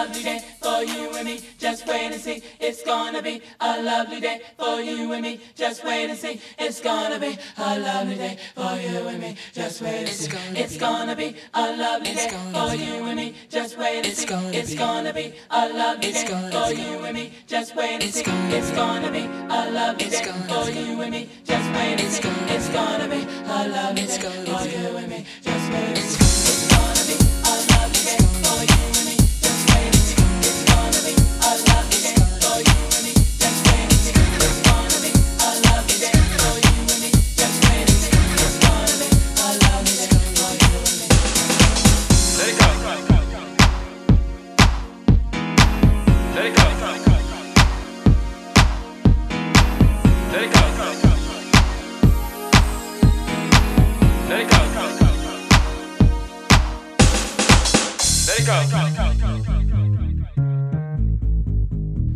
lovely day for you and me. Just wait and see. It's gonna be a lovely day for you and me. Just wait and see. It's gonna be a lovely day for you and me. Just wait and see. It's gonna be a lovely day for you and me. Just wait and see. It's gonna be a lovely day for you and me. Just wait and see. It's gonna be a lovely day for you and me.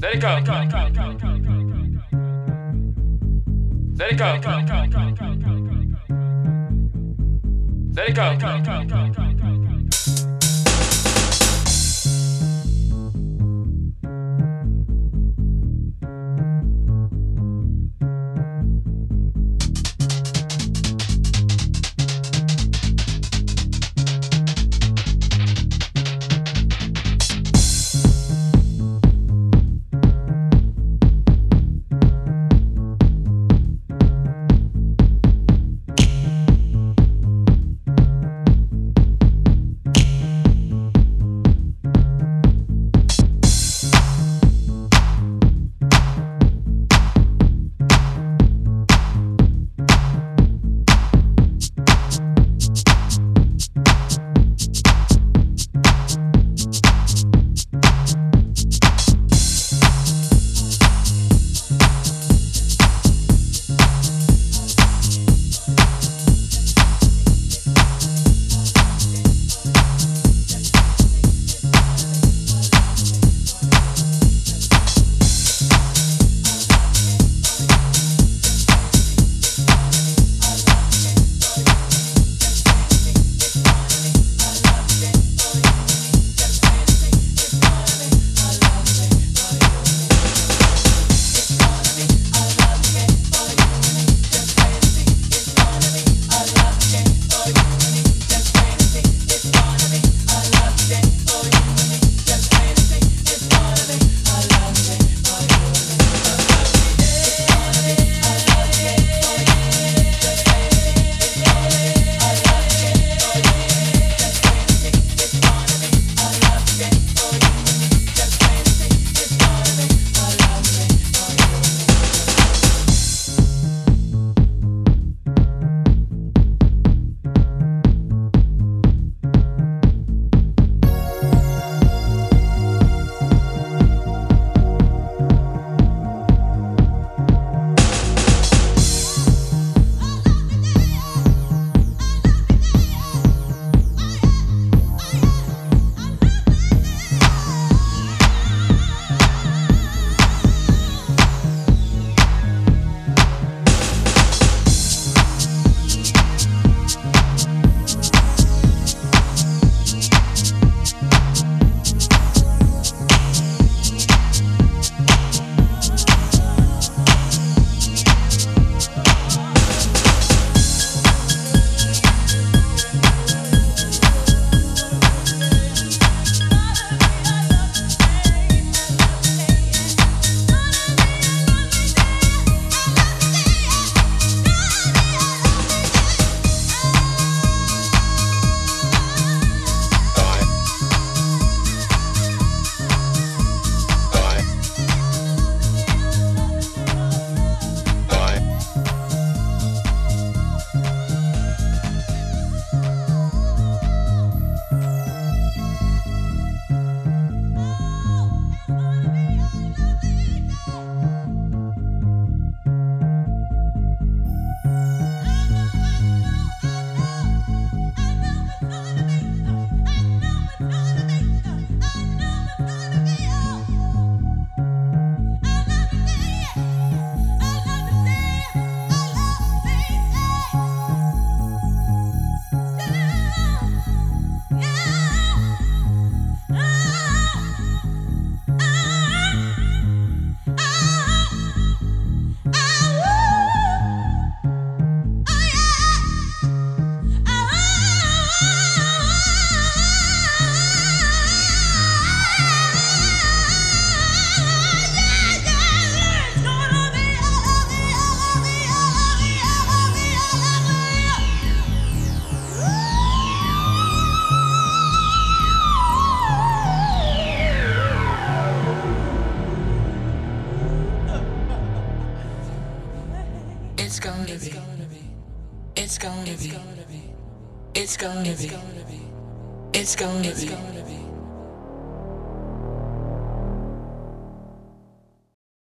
Let it go. Let it go. Let it go. Let it go. Let it go. It's gonna be. It's gonna be. It's gonna be. It's gonna be.